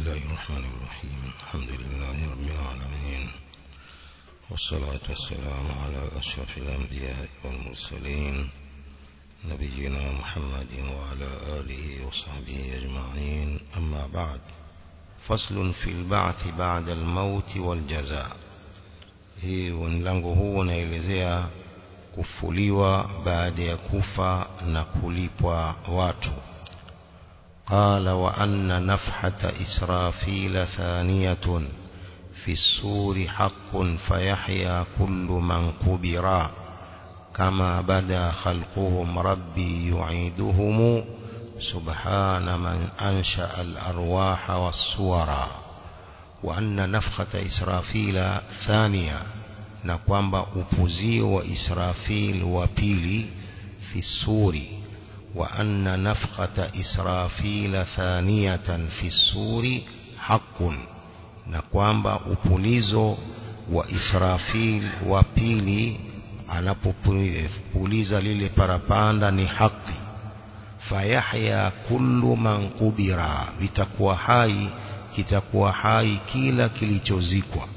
الله الرحمن الرحيم. الحمد لله رب العالمين. والصلاة والسلام على أشرف الأنبياء والمرسلين. نبينا محمد وعلى آله وصحبه أجمعين. أما بعد فصل في البعث بعد الموت والجزاء. Hii mlango huu unaelezea kufuliwa baada ya kufa watu. قال وأن نفحة إسرافيل ثانية في السور حق فيحيا كل من قبرا كما بدا خلقهم ربي يعيدهم سبحان من أنشأ الأرواح والصورا وأن نفخة إسرافيل ثانية نقوم بأبوزي وإسرافيل وبيلي في السور. وأن نفخة إسرافيل ثانية في السور حق نقوم بأبوليزو وإسرافيل وبيلي lile parapanda ni haki fayahya kullu man kubira vitakuwa hai kitakuwa hai kila kilichozikwa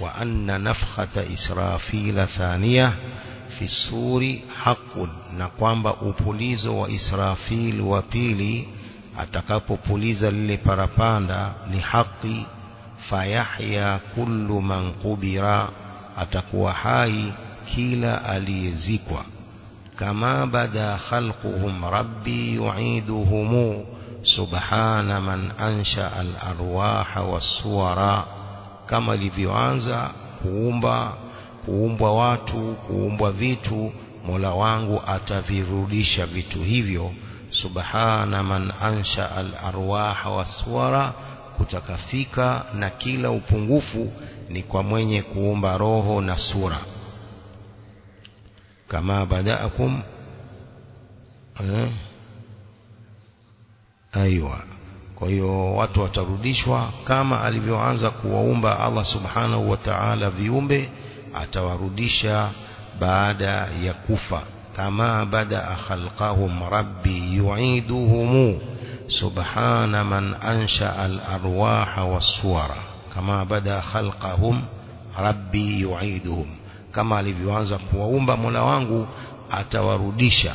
wa anna nafkhata israfila thaniya kwamba upulizo wa israfil wa pili atakapopuliza lile parapanda ni haki fayahya kullu man kubira atakuwa hai kila aliyezikwa kama bada khalquhum rabbi yu'iduhum subhana man ansha al-arwaha was-suwara kama ilivyoanza kuumba kuumbwa watu kuumbwa vitu Mola wangu atavirudisha vitu hivyo. Subhana man ansha al-arwaha was-suwara kutakafika na kila upungufu ni kwa mwenye kuumba roho na sura. Kama badaakum eh aiwa. Kwa hiyo watu watarudishwa kama alivyoanza kuwaumba Allah subhanahu wa ta'ala viumbe atawarudisha baada ya kufa kama badaa khalqahum rabbi yu'iduhum subhana man ansha al-arwaha was-suwara kama bada khalqahum rabbi yu'iduhum kama alivyoanza kuwaumba Mola wangu atawarudisha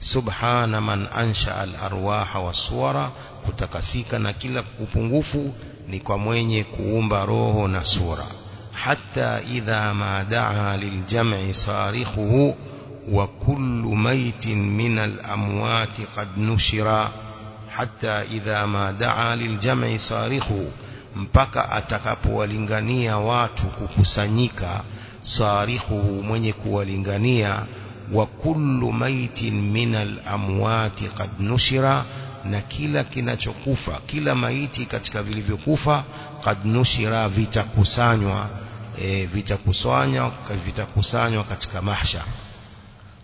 subhana man ansha al-arwaha was-suwara kutakasika na kila upungufu ni kwa mwenye kuumba roho na sura idha ma daa liljam'i sarikhuhu wa kullu maytin min al-amwati qad nushira hatta idha ma daa liljam'i sarikhuhu mpaka atakapowalingania watu kukusanyika sarihuhu mwenye kuwalingania wa kullu maitin minal amwati qad nushira na kila kinachokufa kila maiti katika vilivyokufa qad nushira vitakusanywa e, vitakusanywa vitakusanywa katika mahshar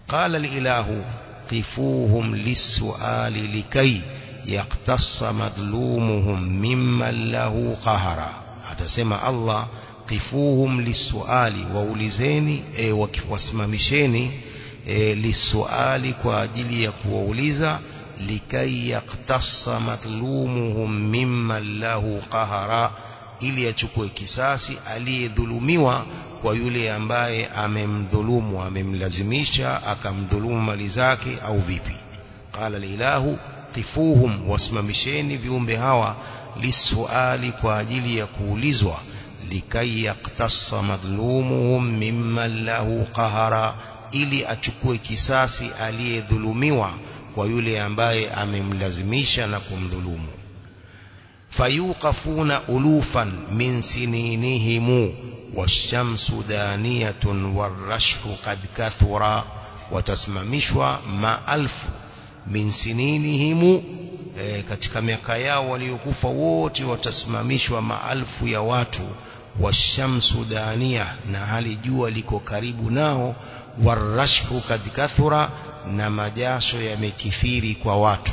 qala lilahu qifuhum lisuali likai yaktassa madlumuhum mimman lahu qahara atasema Allah qifuhum lisuali waulizeni e, wasimamisheni e, lisuali kwa ajili ya kuwauliza likai yaktassa madlumuhum mimman lahu qahara ili achukue kisasi aliyedhulumiwa kwa yule ambaye amemdhulumu amemlazimisha akamdhulumu mali zake au vipi. Qala lilahu qifuhum wasimamisheni viumbe hawa lisuali kwa ajili ya kuulizwa likai yaktasa madhlumuhum mimman lahu qahara ili achukue kisasi aliyedhulumiwa kwa yule ambaye amemlazimisha na kumdhulumu fayuqafuna ulufan min sininihim washamsu daniyatun warashhu qad kathura watasimamishwa maalfu min sininihim e, katika miaka yao waliokufa wote watasimamishwa maalfu ya watu washamsu dania na hali jua liko karibu nao warashhu kad kathura na majasho yamekithiri kwa watu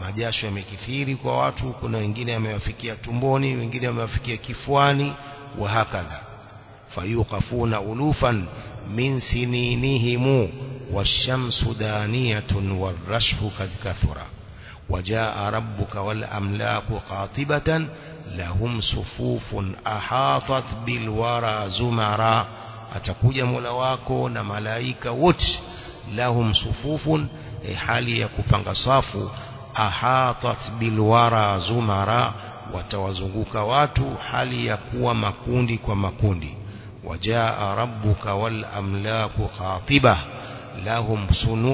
majasho yamekithiri kwa watu kuna wengine yamewafikia tumboni wengine yamewafikia kifuani wa hakadha fayuqafuna ulufan min sininihim washamsu daniyatun warashhu kad kathura وجاء ربك والأملاك قاطبة لهم صفوف أحاطت بالورى زمرا atakuja mola wako na malaika wote lahum sufufun e hali ya kupanga safu ahatat bilwara zumara watawazunguka watu hali ya kuwa makundi kwa makundi wajaa rabbuka wal amlaku qatiba lahum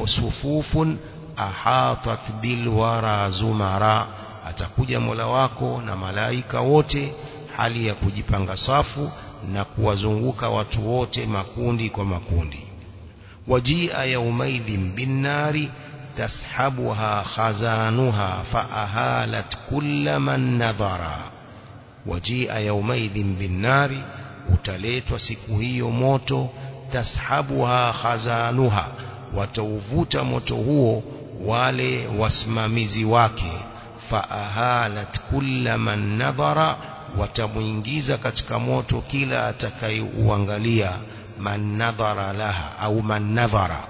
sufufun ahatat bilwara zumara atakuja mola wako na malaika wote hali ya kujipanga safu na kuwazunguka watu wote makundi kwa makundi wajia yaumaidhin binnari khazanuha faahalat kulla man nadhara wajia yaumaidhin binnari utaletwa siku hiyo moto tashabuha khazanuha watauvuta moto huo wale wasimamizi wake faahalat kulla man nadhara watamuingiza katika moto kila atakayeuangalia man nadhara laha au man nadhara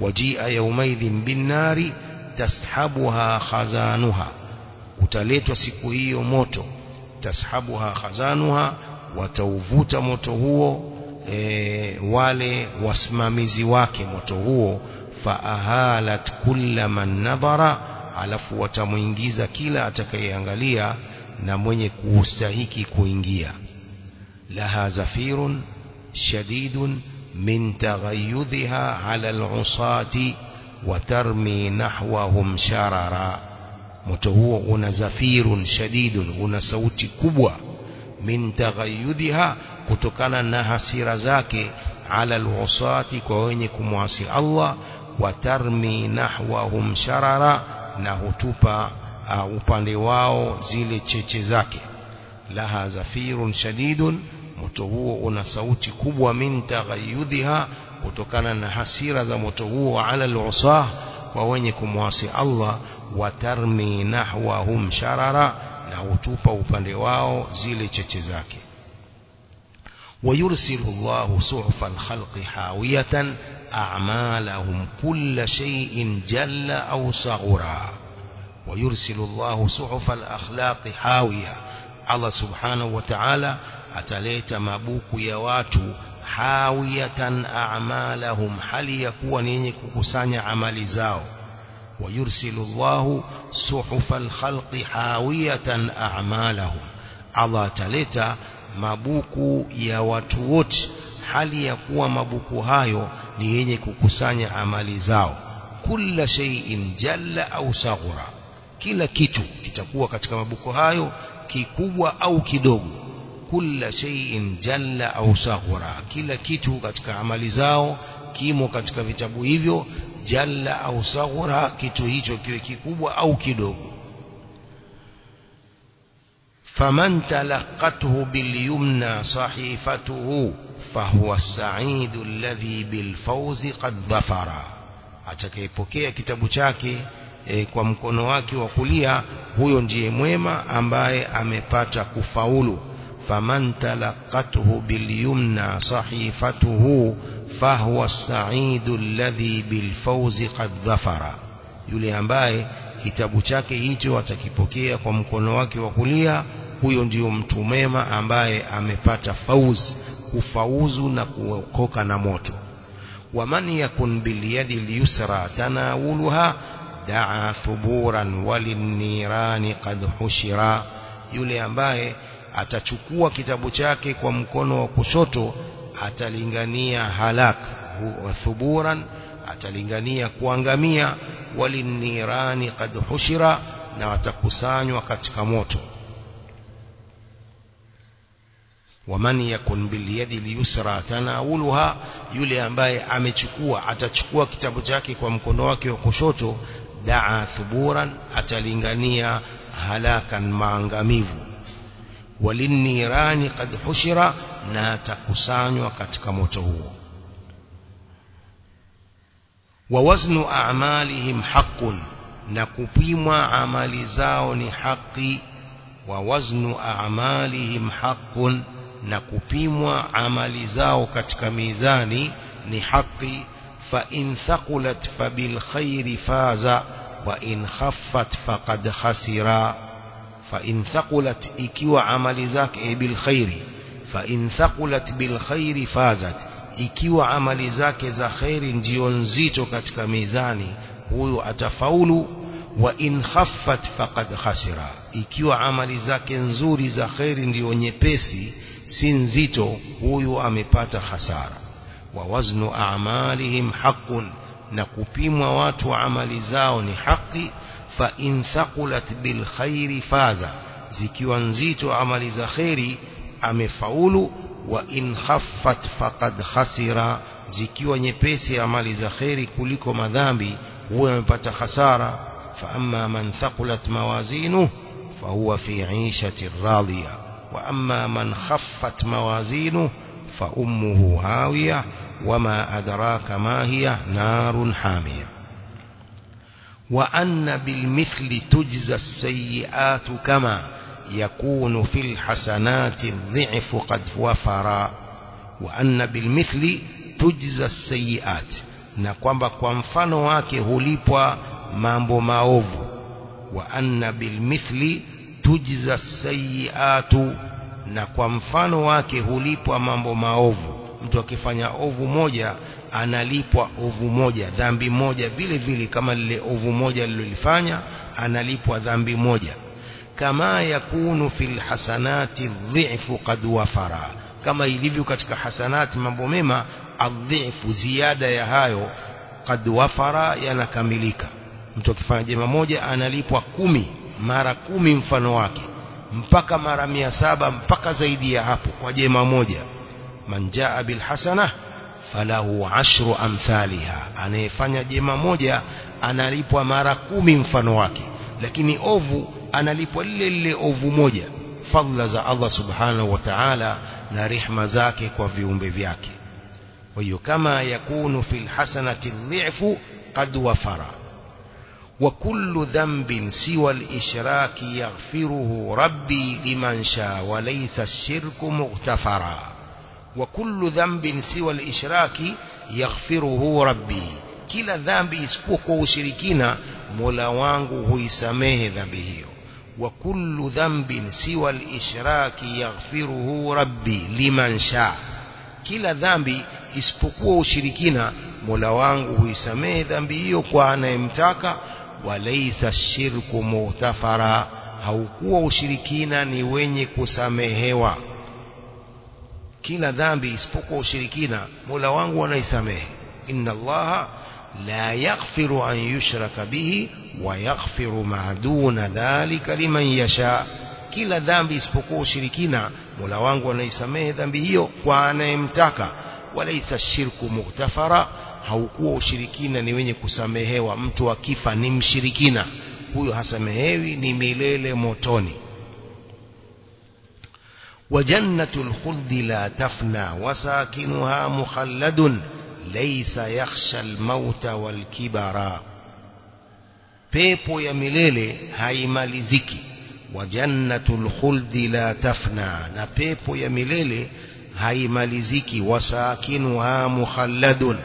wajia yaumaidhin binnari tashabuha khazanuha utaletwa siku hiyo moto tashabuha khazanuha watauvuta moto huo e, wale wasimamizi wake moto huo faahalat kulla man nadhara alafu watamuingiza kila atakayeangalia na mwenye kustahiki kuingia laha zafirun shadidun من تغيذها على العصاة وترمي نحوهم شررا. متهو هنا زفير شديد هنا صوت كبوة. من تغيذها كتكنا نهسير ذاك على العصاة كوينك مواسي الله وترمي نحوهم شررا نهتوبا أوبان لواو زيل تشيش لها زفير شديد moto huo una sauti kubwa min taghayyudhiha kutokana na hasira za moto huo ala al-usah kwa wenye kumwasi Allah watarmi nahwahum sharara na hutupa upande wao zile cheche zake ويرسل الله صحف الخلق حاوية أعمالهم كل شيء جل أو صغرا ويرسل الله صحف الأخلاق حاوية الله سبحانه وتعالى أتليت مبوك يوات حاوية أعمالهم هل يكون يكسان عمل زاو ويرسل الله صحف الخلق حاوية أعمالهم الله تليت mabuku ya watu wote hali ya kuwa mabuku hayo ni yenye kukusanya amali zao kila shay'in jalla au saghura kila kitu kitakuwa katika mabuku hayo kikubwa au kidogo kulla shay'in jalla au saghura. Kila kitu katika amali zao kimo katika vitabu hivyo jalla au saghura kitu hicho kiwe kikubwa au kidogo. Faman talaqathu bilyumna sahifatuhu fahuwa saidu alladhi bilfawzi qad dhafara. Atakayepokea kitabu chake e, kwa mkono wake wa kulia huyo ndiye mwema ambaye amepata kufaulu. Faman talaqathu bilyumna sahifatuhu fahuwa as-sa'idu alladhi bilfawzi qad dhafara yule ambaye kitabu chake hicho atakipokea kwa mkono wake wa kulia huyo ndiyo mtu mema ambaye amepata fauz kufauzu na kuokoka na moto waman yakun bilyadi lyusra tanawuluha daa thuburan walinnirani qad hushira yule ambaye atachukua kitabu chake kwa mkono wa kushoto atalingania halak wa thuburan atalingania kuangamia walinirani qad hushira na watakusanywa katika moto. Waman yakun bilyadi lyusra tanawuluha yule ambaye amechukua atachukua kitabu chake kwa mkono wake wa kushoto daa thuburan atalingania halakan maangamivu وللنيران قد حشر ناتكسان وكتك متهو ووزن أعمالهم حق نكبيم عمل زاون حق ووزن أعمالهم حق نكبيم عمل زاو كتك ميزان نحق فإن ثقلت فبالخير فاز وإن خفت فقد خسرا وإن خفت فقد خسر فإن ثقلت إكوى عمل ذاك بالخير فإن ثقلت بالخير فازت katika mizani huyu atafaulu wa in khaffat faqad khasira ikiwa amali zake nzuri za khairi ndio nyepesi si nzito huyu amepata hasara wa waznu a'malihim haqqun na kupimwa watu amali zao ni haki فإن ثقلت بالخير فاز. zikiwa nzito amali za kheri amefaulu وإن خفت فقد خسر zikiwa nyepesi amali za kheri kuliko madhambi huyo amepata khasara فأما من ثقلت موازينه فهو في عيشة راضية وأما من خفت موازينه فأمه هاوية وما أدراك ما هي نار حامية bil mithli tujza as-sayyi'atu kama يكون في الحسنات الضعف قد وفر وأن بالمثل تجزى السيئات wake hulipwa mambo maovu wa anna bilmithli tujza sayiatu na kwa mfano wake hulipwa mambo maovu mtu akifanya ovu moja analipwa ovu moja dhambi moja vile vile kama lile ovu moja lilolifanya analipwa dhambi moja. Kama yakunu fil hasanati dhifu qad wafara. Kama ilivyo katika hasanati mambo mema adhifu ziada ya hayo qad wafara yanakamilika. Mtu akifanya jema moja analipwa kumi mara kumi mfano wake. Mpaka mara mia saba mpaka zaidi ya hapo kwa jema moja. Man jaa bil hasana falahu ashru amthaliha anayefanya jema moja analipwa mara kumi mfano wake lakini ovu analipwa lile lile ovu moja fadla za Allah subhanahu wa ta'ala na rehma zake kwa viumbe vyake kwa hiyo kama yakunu fil hasanati dhifu qad wafara wa kullu dhanbin siwa al-ishraki yaghfiruhu rabbi liman sha wa laysa ash-shirku mughtafara yaghfiruhu rabbi kila dhambi isipokuwa ushirikina Mola wangu huisamehe dhambi hiyo wa kullu dhanbin siwa al-ishraki yaghfiruhu rabbi liman sha kila dhambi isipokuwa ushirikina Mola wangu huisamehe dhambi hiyo kwa anayemtaka walaysa shirku muhtafara haukuwa ushirikina ni wenye kusamehewa kila dhambi isipokuwa ushirikina Mola wangu anaisamehe. Inna Allaha la yaghfiru an yushraka bihi wa yaghfiru ma duna dhalika liman yasha. Kila dhambi isipokuwa ushirikina Mola wangu anaisamehe dhambi hiyo kwa anayemtaka. Walaisa shirku mughtafara haukuwa ushirikina ni wenye kusamehewa. Mtu akifa ni mshirikina. Huyo hasamehewi ni milele motoni. وجنة الخلد لا تفنى وساكنها مخلد ليس يخشى الموت والكبر pepo ya milele haimaliziki wa jannatul khuldi la tafna na pepo ya milele haimaliziki wasakinuha mukhalladun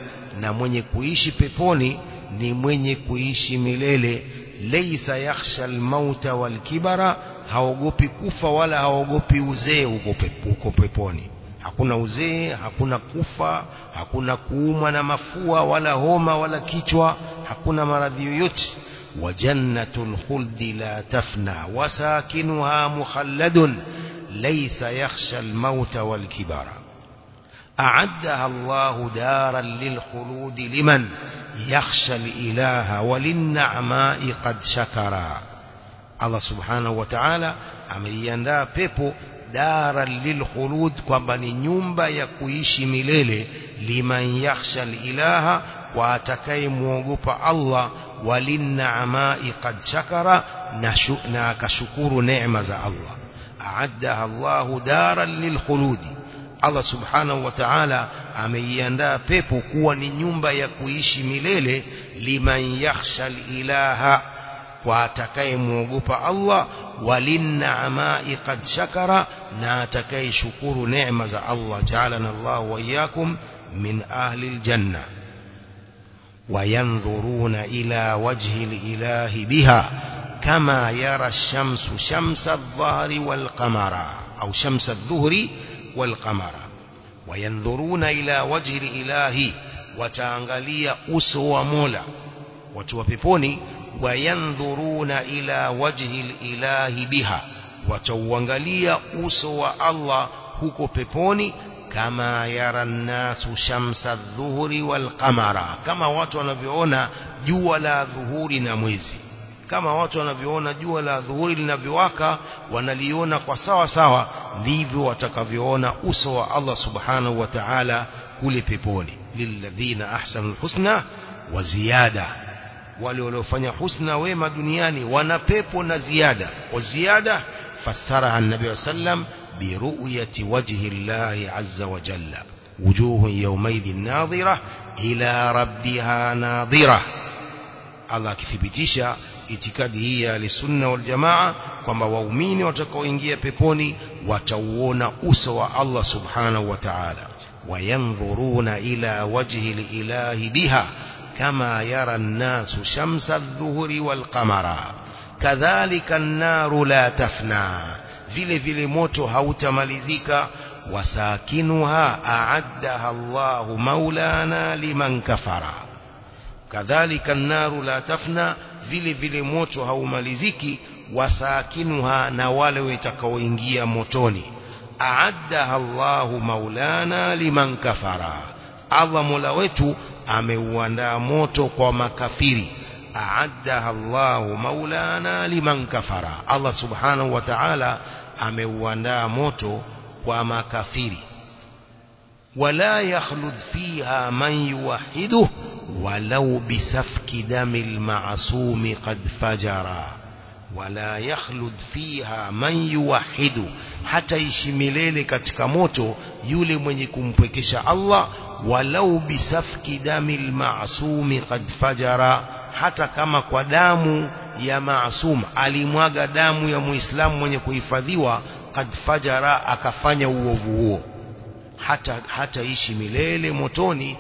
na mwenye kuishi peponi ni mwenye kuishi milele laysa yakhsha almauta walkibara haogopi kufa wala haogopi uzee huko peponi hakuna uzee hakuna kufa hakuna kuumwa na mafua wala homa wala kichwa hakuna maradhi yoyote وجنة الخلد لا تفنى وساكنها مخلد ليس يخشى الموت والكبر أعدها الله دارا للخلود لمن يخشى الإله وللنعماء قد شكرا الله سبحانه وتعالى ameiandaa pepo dara lilkhulud kwamba ni nyumba ya kuishi milele liman yakhsha lilaha kwa atakayemwogopa Allah walinnaamai qad shakara na akashukuru neema za Allah aaddaha Allahu daran lilkhuludi Allah subhanahu wa ta'ala ameiandaa pepo kuwa ni nyumba ya kuishi milele liman yakhsha ilaha واتكاي موغوبا الله وللنعماء قد شكر ناتكي شكور نعمة الله جعلنا الله وإياكم من أهل الجنة وينظرون إلى وجه الإله بها كما يرى الشمس شمس الظهر والقمر أو شمس الظهر والقمر وينظرون إلى وجه الإله وتانغاليا أسوى مولا وتوى وتوبيبوني وينظرون إلى وجه الإله بها وتوانغاليا أسوى الله huko peponi kama yara nnasu shamsa dhuhuri wal qamara kama watu wanavyoona jua la dhuhuri na mwezi kama watu wanavyoona jua la dhuhuri linavyowaka wanaliona kwa sawa sawa ndivyo watakavyoona uso wa Allah subhanahu wa ta'ala kule peponi lilladhina ahsanul husna wa ziyada wale waliofanya husna wema duniani wana pepo na ziada wa ziada fassara an-nabi sallam برؤية وجه الله عز وجل وجوه يومئذ ناظرة إلى ربها ناظرة الله kithibitisha itikadi hii ya lisunna wal jamaa kwamba waumini watakaoingia peponi watauona uso wa Allah subhanahu wa ta'ala wayanzuruna ila wajhi lilahi biha yara an-nasu shamsa adh-dhuhri wal qamara kadhalika an-naru la tafna vile vile moto hautamalizika wasakinuha a'addaha Allahu maulana liman kafara kadhalika an-naru la tafna vile vile moto haumaliziki wasakinuha na wale watakaoingia motoni a'addaha Allahu maulana liman kafara Allah mola wetu ameuandaa moto kwa makafiri a'addaha Allahu maulana liman kafara Allah subhanahu wa ta'ala ameuandaa moto kwa makafiri wala yakhlud fiha man yuwahidu walau bisafki damil ma'sumi qad fajara wala yakhlud fiha man yuwahidu hata ishi milele katika moto yule mwenye kumpwekesha Allah walau bisafki damil ma'sumi qad fajara hata kama kwa damu ya maasum alimwaga damu ya muislamu mwenye kuhifadhiwa kad fajara akafanya uovu huo hata hata ishi milele motoni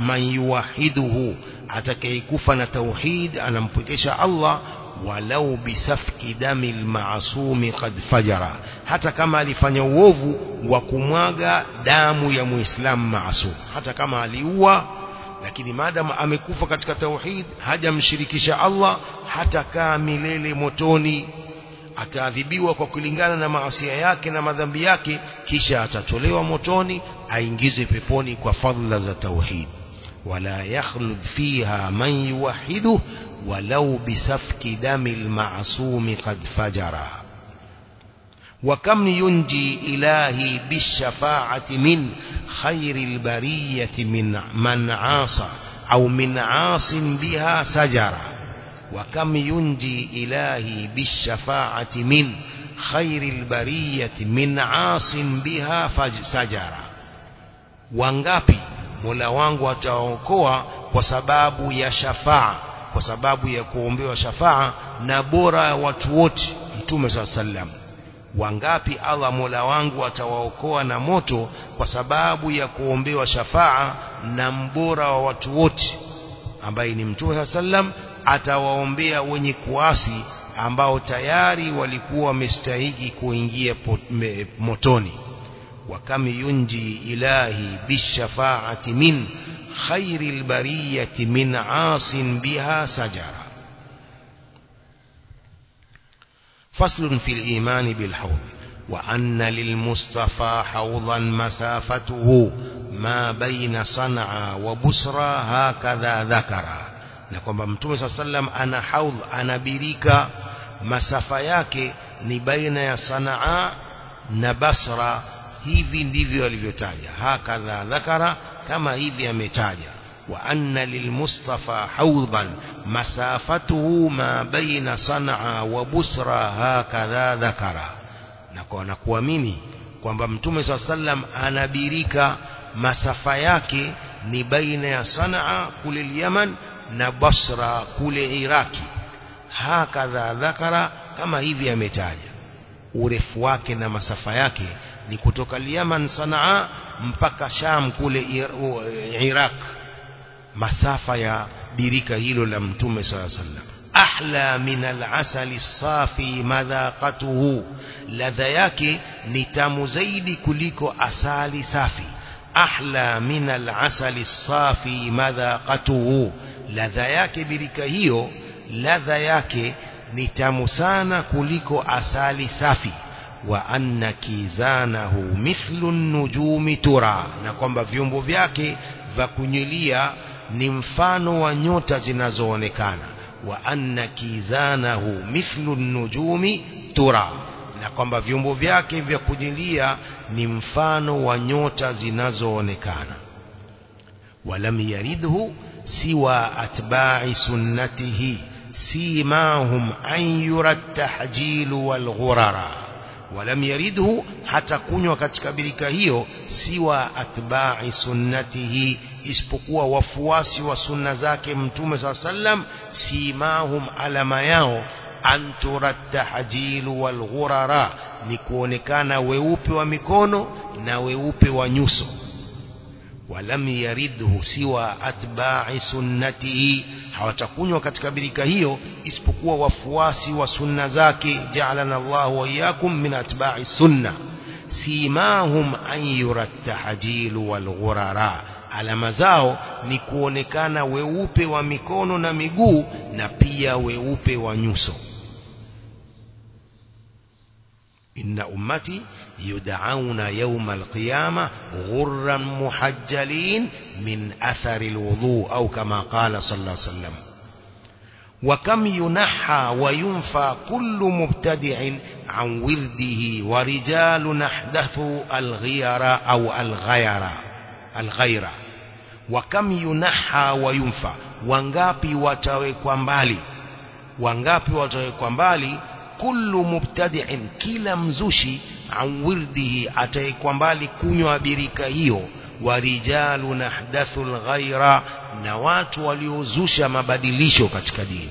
man yuwahiduhu atakayekufa na tauhid anampwekesha Allah walau bisafki damil maasumi kad fajara hata kama alifanya uovu wa kumwaga damu ya muislamu maasum hata kama aliua lakini maadamu amekufa katika tauhid hajamshirikisha Allah hatakaa milele motoni ataadhibiwa kwa kulingana na maasia yake na madhambi yake kisha atatolewa motoni aingizwe peponi kwa fadhila za tauhid wala yakhlud fiha man yuwahidu walau bisafki damil ma'sumi qad fajara وكم ينجي إلهي بالشفاعة من خير البرية من من عاصى أو من عاص بها سجرا وكم ينجي إلهي بالشفاعة من خير البرية من عاص بها سجرا وانغابي مولا وانغوا تاوكوا وسباب يا شفاعة وسباب يا كومبي وشفاعة نبورا واتووت تومس السلام wangapi Allah Mola wangu atawaokoa na moto kwa sababu ya kuombewa shafaa na mbora wa watu wote ambaye ni Mtume sallam atawaombea wenye kuasi ambao tayari walikuwa wamestahiki kuingia motoni. Wakam yunji ilahi bishafaati min khairil bariyati min asin biha sajara. فصل في الإيمان بالحوض وأن للمصطفى حوضا مسافته ما بين صنعاء وبصرى هكذا ذكر نقوم بمتومي صلى الله عليه وسلم أنا حوض أنا بريكا مسافياك نبين صنعاء نبصرى هذي ndivyo alivyotaja. هكذا ذكر كما hivi ametaja. Lilmustafa haudhan masafatuhu ma baina sanaa wa busra hakadha dhakara na kuamini kwamba mtume saa sallam anabirika masafa yake ni baina ya sanaa kule Yaman na Basra kule Iraki hakadha dhakara kama hivi ametaja urefu wake na masafa yake ni kutoka Yaman Sanaa mpaka Sham kule Iraq masafa ya birika hilo la mtume sala sallam ahla min alasali safi madhaqatuhu ladha yake ni tamu zaidi kuliko asali safi ahla min alasali safi madhaqatuhu ladha yake birika hiyo ladha yake ni tamu sana kuliko asali safi wa anna kizanahu mithlu nujumi tura na kwamba vyombo vyake vya kunyilia ni mfano wa nyota zinazoonekana wa anna kizanahu mithlu nujumi tura na kwamba vyombo vyake vya kunyilia ni mfano wa nyota zinazoonekana walam yaridhu siwa atba'i sunnatihi simahum an yura tahjilu wal ghurara walam yaridhu hata kunywa katika birika hiyo siwa atba'i sunnatihi isipokuwa wafuasi wa sunna zake mtume saa sallam simahum alama yao antura tahjilu wal ghurara ni kuonekana weupe wa mikono na weupe wa nyuso walam yaridhu siwa atba'i sunnatihi hawatakunywa katika birika hiyo isipokuwa wafuasi wa sunna zake ja'alana Allah wa iyyakum min atba'i sunna simahum an yura tahjilu wal ghurara alama zao ni kuonekana weupe wa mikono na miguu na pia weupe wa nyuso inna ummati يدعون يوم القيامة غرا محجلين من أثر الوضوء أو كما قال صلى الله عليه وسلم. وكم ينحى وينفى كل مبتدع عن ورده ورجال نحدث الغير أو الغير الغير. وكم ينحى وينفى wangapi watawekwa mbali wangapi watawekwa mbali kullu mubtadi'in kila mzushi an wirdihi ataekwa mbali kunywa birika hiyo warijalu nahdathul ghaira na watu waliozusha mabadilisho katika dini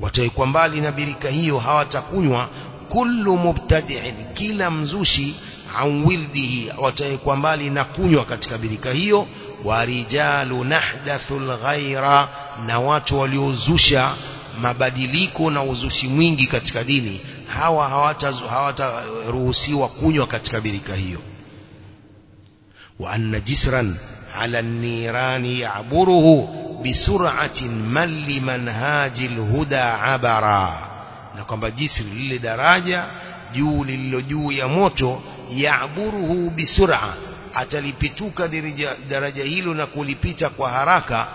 wataekwa mbali na birika hiyo hawatakunywa kullu mubtadi'in kila mzushi an wirdihi wataekwa mbali na kunywa katika birika hiyo warijalu nahdathul ghaira na watu waliozusha mabadiliko na uzushi mwingi katika dini hawa hawataruhusiwa hawata kunywa katika birika hiyo wa anna jisran ala nirani ya'buruhu bisur'atin man limanhaji alhuda abara na kwamba jisri lile daraja juu lililo juu ya moto ya'buruhu bisur'a atalipituka daraja, hilo na kulipita kwa haraka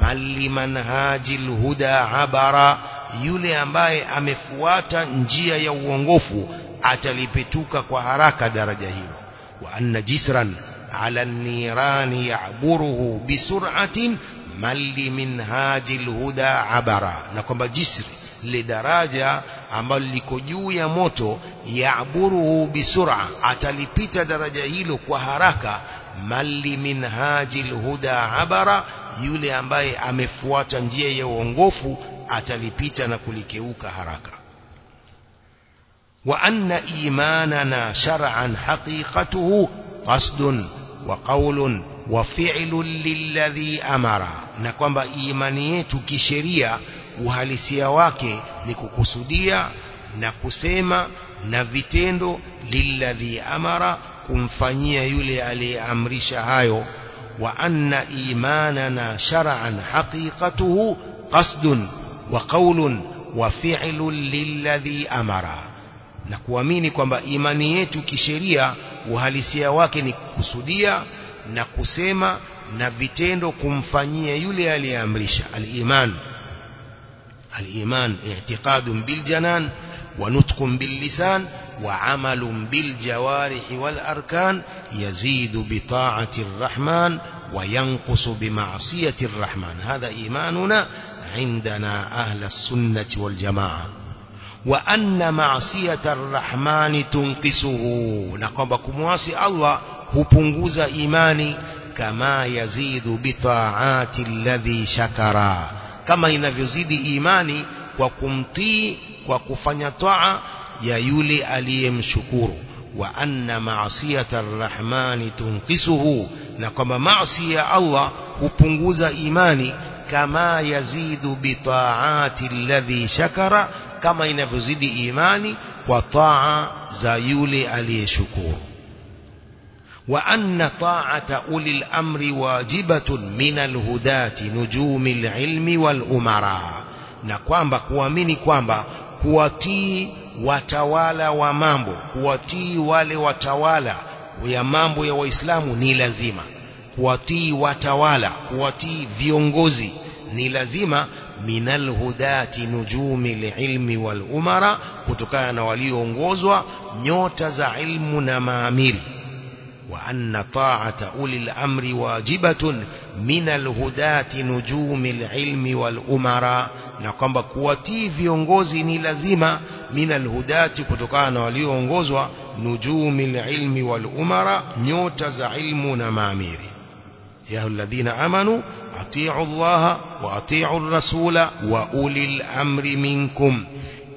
man limanhaji alhuda abara yule ambaye amefuata njia ya uongofu atalipituka kwa haraka daraja hilo wa anna jisran ala nirani ya'buruhu bisur'atin malli minhaji alhuda abara na kwamba jisri le daraja ambalo liko juu ya moto ya'buruhu bisur'a atalipita daraja hilo kwa haraka malli minhaji alhuda abara yule ambaye amefuata njia ya uongofu atalipita na kulikeuka haraka wa anna imanana shar'an haqiqatuhu qasdun wa qawlun wa fi'lun lilladhi amara na kwamba imani yetu kisheria uhalisia wake ni kukusudia na kusema na vitendo lilladhi amara kumfanyia yule aliyeamrisha hayo wa anna imanana shar'an haqiqatuhu qasdun wa fi'lun lilladhi amara na kuamini kwamba imani yetu kisheria uhalisia wake ni kukusudia na kusema na vitendo kumfanyia yule aliyeamrisha al-iman al-iman i'tiqadun bil janan wa nutqun bil lisan wa amalun bil jawarih wal arkan yazidu bi ta'ati ar-rahman bi ma'siyati ar-rahman hadha imanuna عندنا أهل السنة والجماعة وأن معصية الرحمن تنقصه. نقب كمواسي الله هبنغز إيماني كما يزيد بطاعات الذي شكرا كما ينفيزيد إيماني وكمتي وكفن طاعة أليم شكور وأن معصية الرحمن تنقصه نقب معصية الله hupunguza imani kama inavyozidi imani kwa taa za yule aliyeshukuru wa anna ta'ata ulil amri wajibatun min alhudati nujumi alilmi wal umara na kwamba kuamini kwamba kuwatii watawala wa mambo kuwatii wale watawala ya mambo ya waislamu ni lazima kuwatii watawala kuwatii viongozi ni lazima minal hudati nujumi lilmi wal umara kutokana na walioongozwa nyota za ilmu na maamiri wa anna ta'ata ulil amri wajibatun minal hudati nujumi lilmi wal umara na kwamba kuwatii viongozi ni lazima minal hudati kutokana na walioongozwa nujumi lilmi wal umara nyota za ilmu na maamiri ya alladhina amanu أطيعوا الله وأطيعوا الرسول وأولي الأمر منكم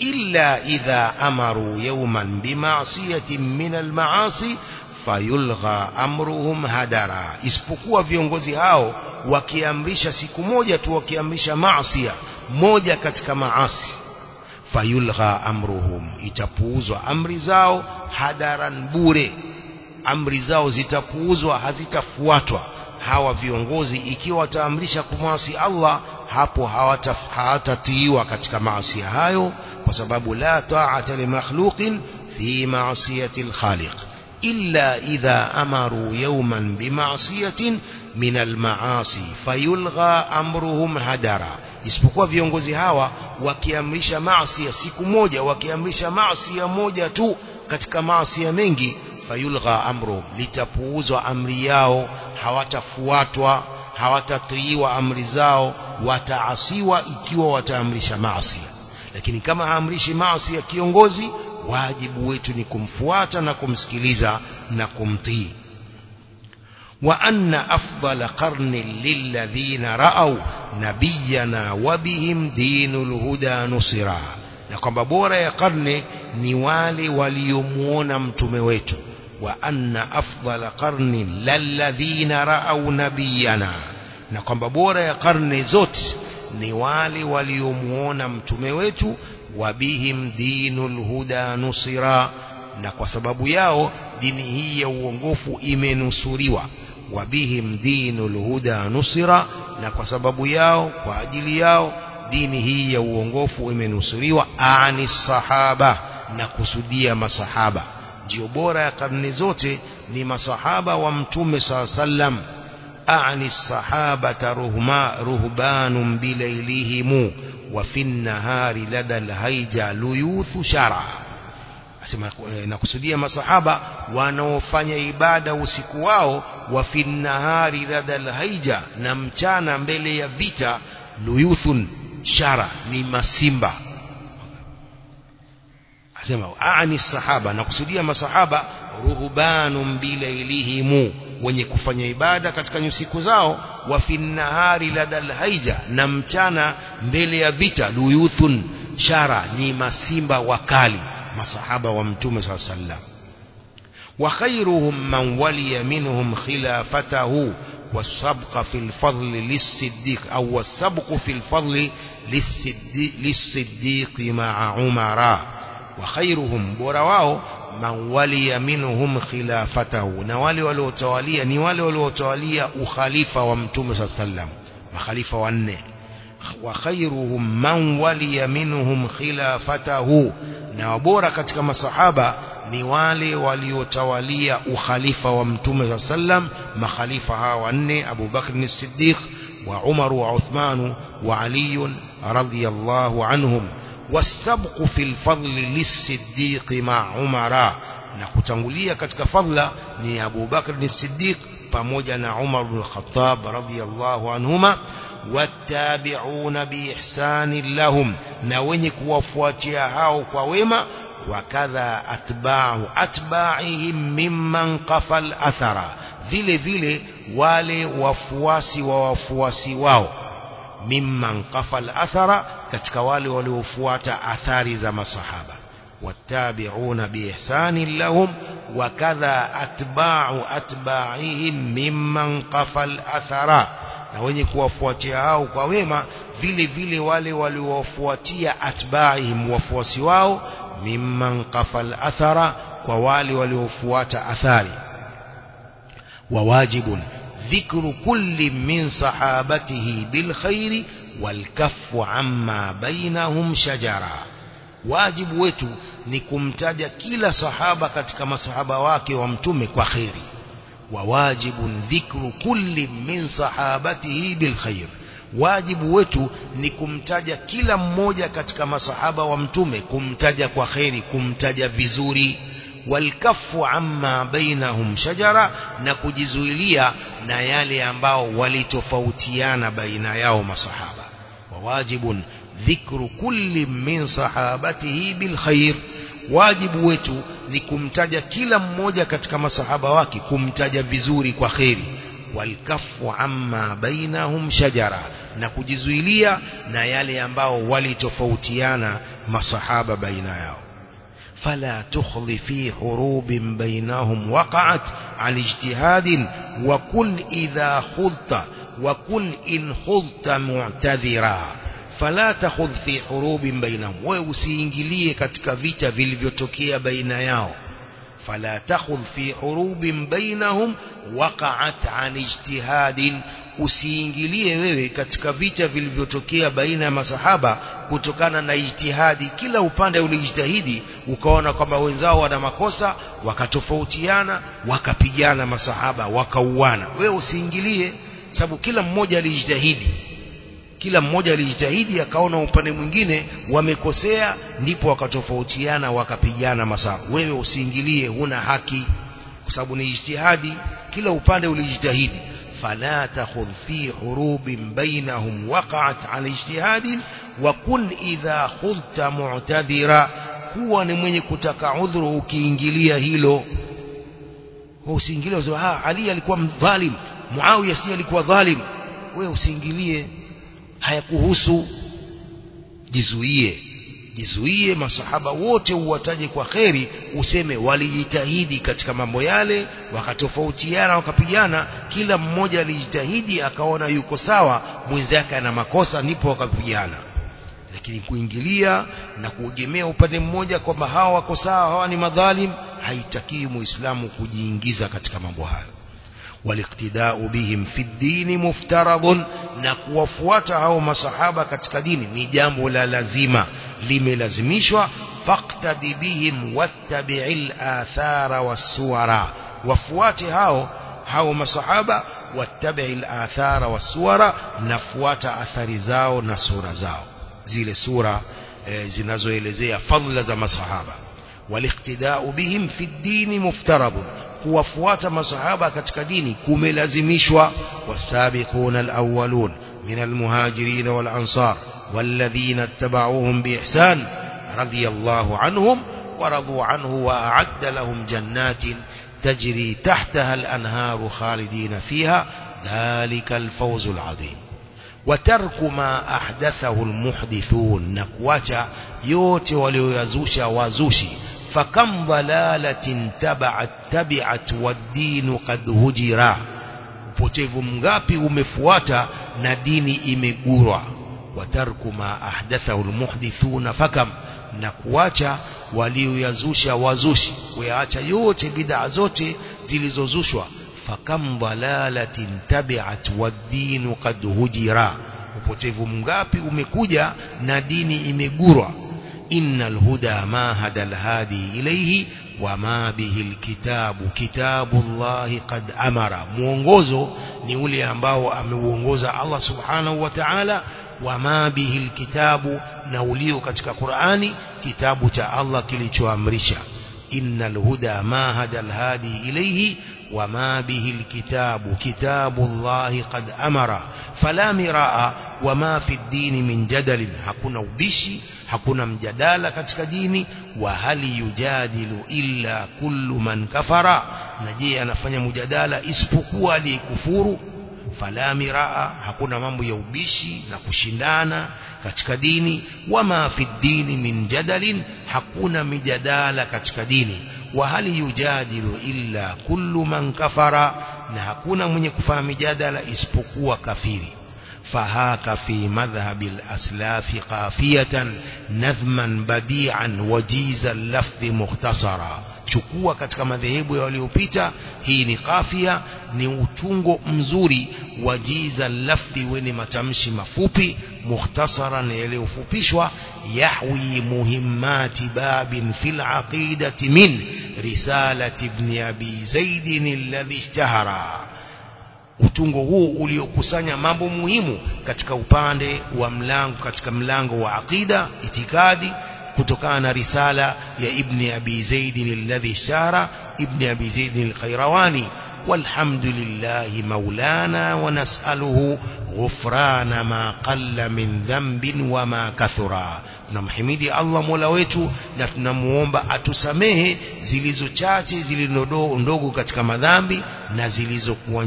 إلا إذا أمروا يوما بمعصية من المعاصي فيلغى أمرهم هدرا. إسبقوا في ينغوزي هاو وكيامرش سكمودية وكيامرش معصية مودية كتك معاصي فيلغى أمرهم إتبوز أمر زاو هدرا بوري أمر زاو زتبوز وهزتفواتوا hawa viongozi ikiwa wataamrisha kumwasi Allah hapo hawatatiiwa katika maasi hayo kwa sababu la ta'ata li makhluqin fi ma'siyati al-khaliq illa idha amaru yawman bima'siyatin min al-ma'asi fayulgha amruhum hadara isipokuwa viongozi hawa wakiamrisha maasi siku moja wakiamrisha maasi moja tu katika maasi mengi fayulgha amruhum litapuuzwa amri yao hawatafuatwa hawatatiiwa amri zao wataasiwa ikiwa wataamrisha maasi lakini kama haamrishi maasi ya kiongozi wajibu wetu ni kumfuata na kumsikiliza na kumtii wa anna afdala qarni lilladhina ra'aw nabiyana wa bihim dinul huda nusira na kwamba bora ya karne ni wale waliomuona mtume wetu karne zote ni wale waliomuona mtume wetu wa bihim dinul huda nusira na kwa sababu yao dini hii ya uongofu imenusuriwa wa bihim dinul huda nusira na kwa sababu yao kwa ajili yao dini hii ya uongofu imenusuriwa ani sahaba na kusudia masahaba ndio bora ya karne zote ni masahaba wa mtume saa sallam sahabata ruhma ruhbanun bilailihim wa fi nahari lada alhaija luyuthu shara asema nakusudia masahaba wanaofanya ibada usiku wao wa fi nahari lada alhaija na mchana mbele ya vita luyuthun shara ni masimba asema aani sahaba nakusudia masahaba ruhbanun bilailihim wenye kufanya ibada katika nyusiku zao wa finnahari ladal haija na mchana mbele ya vita luyuthun shara ni masimba wakali masahaba wa mtume saa sallam wa khairuhum man waliya minhum khilafatahu والسبق في الفضل للصديق أو والسبق في الفضل للصديق مع عمر وخيرهم. برواه من ولي منهم خلافته. نوالي ولو توالية نوالي ولو توالية أخاليفة ومتومة صلى الله عليه وسلم. وخاليفة وأنه وخيرهم من ولي منهم خلافته. نابورة كما صحابة. نوالي ولو توالية أخاليفة ومتومة صلى الله عليه وسلم. مخاليفة ها وأنه أبو بكر الصديق. وعمر وعثمان وعلي رضي الله عنهم. والسبق في الفضل للصديق مع عمر na kutangulia katika fadla ni Abu Bakr as-Siddiq pamoja na Umar ibn Khattab radhiyallahu anhuma wattabi'una biihsan lahum na wenye kuwafuatia hao kwa wema wakadha atba'u atba'ihim mimman qafal athara vile vile wale wafuasi wa wafuasi wao mimman qafal athara katika wale waliofuata athari za masahaba wattabi'una biihsanin lahum wakadha atba'u atba'ihim mimman qafal athara na wenye kuwafuatia hao kwa wema vile vile wale waliowafuatia atba'ihim wafuasi wao mimman qafal athara kwa wale waliofuata athari وواجب ذكر كل من صحابته بالخير والكف عما بينهم شجرا واجب wetu ni kumtaja kila sahaba katika masahaba wake wa mtume kwa khairi وواجب ذكر كل من صحابته بالخير wajibu wetu ni kumtaja kila mmoja katika masahaba wa mtume kumtaja kwa khairi kumtaja vizuri walkafu amma bainahum shajara na kujizuilia na yale ambao walitofautiana baina yao masahaba wawajibun dhikru kulli min sahabatihi bilkhair wajibu wetu ni kumtaja kila mmoja katika masahaba wake kumtaja vizuri kwa kheri walkafu amma bainahum shajara na kujizuilia na yale ambao walitofautiana masahaba baina yao فلا تخض في حروب بينهم. وقعت عن اجتهاد وكن إذا خضت وكن إن خضت معتذرا. فلا تخض في حروب بينهم. وسينجلية katika vita vilivyotokea baina yao فلا تخض في حروب بينهم. وقعت عن اجتهاد. Usiingilie wewe katika vita vilivyotokea baina ya masahaba kutokana na ijtihadi. Kila upande ulijitahidi ukaona kwamba wenzao wana makosa wakatofautiana wakapigana masahaba wakauana. Wewe usiingilie sababu kila mmoja alijitahidi. Kila mmoja alijitahidi akaona upande mwingine wamekosea ndipo wakatofautiana wakapigana masahaba. Wewe usiingilie huna haki. Kwa sababu ni ijtihadi kila upande ulijitahidi فلا تخذ في حروب بينهم وقعت على اجتهاد وكن إذا خذت معتذرا. هو من يكتك عذره كي انجليا هيلو هو سينجليا وزبها علي لكوا ظالم معاوية سيا لكوا ظالم وهو سينجليا هيكوهسو جزوية jizuie masahaba wote uwataje kwa kheri useme walijitahidi katika mambo yale wakatofautiana wakapigana kila mmoja alijitahidi akaona yuko sawa mwenzake ana makosa ndipo wakapigana. Lakini kuingilia na kuegemea upande mmoja kwamba hawa wako sawa hawa ni madhalim haitakii muislamu kujiingiza katika mambo hayo. Waliktidau bihim fi dini muftaradun na kuwafuata hao masahaba katika dini ni jambo la lazima limelazimishwa faqtadi bihim wattabi'il athara wasuwara wafuate hao hao masahaba wattabi'il athara wasuwara nafuata athari zao na sura zao zile sura e, zinazoelezea fadhila za masahaba waliktidau bihim fi ddini muftaradun kuwafuata masahaba katika dini kumelazimishwa wasabiquna alawwalun min almuhajirin wal ansar والذين اتبعوهم بإحسان رضي الله عنهم ورضوا عنه وأعد لهم جنات تجري تحتها الأنهار خالدين فيها ذلك الفوز العظيم. وترك ما أحدثه المحدثون نكوتا يوتي وليزوش وزوشي فكم ضلالة تبعت تبعت والدين قد هجرا. upotevu umefuata na dini imegurwa. وترك ما أحدثه المحدثون فكم؟ نكواتا وليو يزوش وزوش ويأتا يوت بدع زوت زلزوزوش فكم ضلالة تبعت والدين قد هجرا وبتفو مغابي ومكوجا نديني إمقورا إن الهدى ما هدى الهادي إليه وما به الكتاب كتاب الله قد أمر مونغوزو نيولي أنباو أمي موانغوزا الله سبحانه وتعالى وما به الكتاب نوليو كتك قرآن كتاب تا الله كليتو أمرشا إن الهدى ما هدى الهادي إليه وما به الكتاب كتاب الله قد أمر. فلا مراء وما في الدين من جدل. حكونا بشي حكونا مجدال كتك ديني وهل يجادل إلا كل من كفر. نجي أنا فني مجدال اسبقوا لي كفور fala miraa hakuna mambo ya ubishi na kushindana katika dini wama fi dini min jadalin hakuna mijadala katika dini wa hali yujadilu illa kullu man kafara na hakuna mwenye kufanya mijadala isipokuwa kafiri فهاك في مذهب الأسلاف قافية نظما بديعا وجيز اللفظ مختصرا chukua katika madhehebu ya waliopita. Hii ni kafia ni utungo mzuri wa jiza lafdhi wenye matamshi mafupi mukhtasaran yaliyofupishwa yahwi muhimmati babin fil aqidati min risalat ibn abi zaid alladhi ishtahara. Utungo huu uliokusanya mambo muhimu katika upande wa mlango katika mlango wa aqida itikadi كتكان رسالة يا ابن أبي زيد الذي شار ابن أبي زيد القيرواني والحمد لله مولانا ونسأله غفران ما قل من ذنب وما كثرا namhimidi Allah Mola wetu na tunamuomba atusamehe zilizo chache zilizo ndogo katika madhambi na zilizo kuwa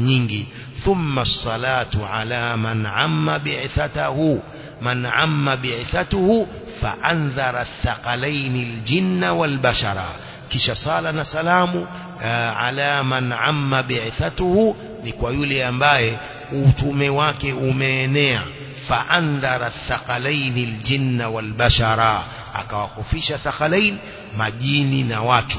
ثم الصلاة على من عم بعثته من عم بعثته فأنذر الثقلين الجن والبشر. كش صالنا سلام آه، على من عم بعثته. لكو يولي أنباي أتمواك أمينيع فأنذر الثقلين الجن والبشر. أكوكفش ثقلين مجين نوات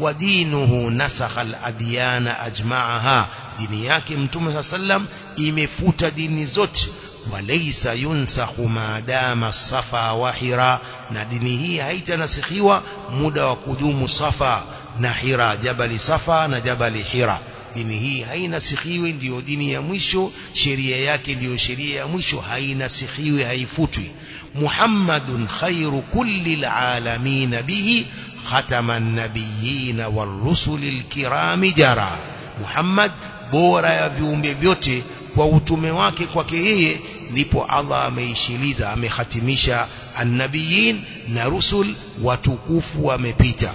ودينه نسخ الأديان أجمعها. دينياك متومة صلى الله عليه إمفوت دين زوت. Walaysa yunsakhu maadama safa wa hira na dini hii haitanasikhiwa muda wa kudumu safa na hira jabali safa na jabali hira dini hii hainasikhiwi ndiyo dini ya mwisho sheria yake ndiyo sheria ya mwisho hainasikhiwi haifutwi muhammadun khairu kulli alalamin bihi khatama an-nabiyyin war-rusuli al-kirami jara muhammad bora ya viumbe vyote kwa utume wake kwake yeye ndipo Allah ameishiliza amehatimisha annabiyin na rusul watukufu wamepita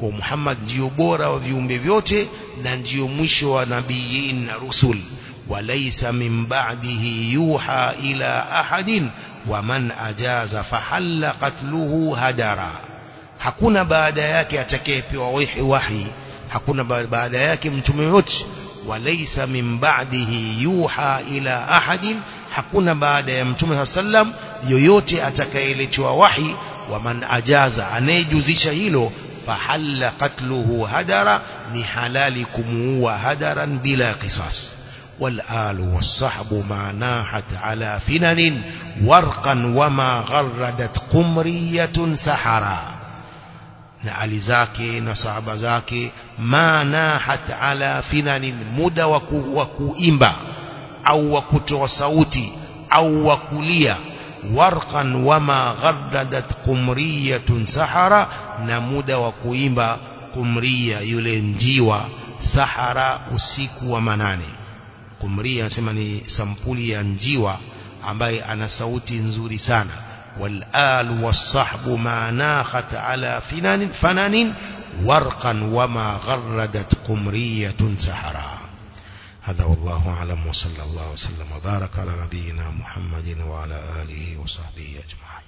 kwa Muhammad ndio bora wa viumbe vyote na ndio mwisho wa nabiyin na rusul walaysa min ba'dihi yuha ila ahadin waman ajaza fahalla qatluhu hadara hakuna baada yake atakayepewa wahi hakuna baada yake mtume yote walaysa min ba'dihi yuha ila ahadin hakuna baada ya mtume sallam yoyote atakayeletewa wahi waman ajaza anayejuzisha hilo fahalla qatluhu hadara ni halali kumuua hadaran bila qisas والآل والصحب ما ناحت على فنن ورقا وما غردت قمرية سحرا na ali zake na sahaba zake ma nahat ala finanin muda wa kuimba au wa kutoa sauti au wa kulia warqan wama gharradat qumriyatun sahara na muda wa kuimba kumria yule njiwa sahara usiku wa manane kumria anasema ni sampuli ya njiwa ambaye ana sauti nzuri sana والآل والصحب ما ناخت على فنان فنان ورقا وما غردت قمرية سحرا هذا والله أعلم وصلى الله وسلم وبارك على نبينا محمد وعلى آله وصحبه أجمعين.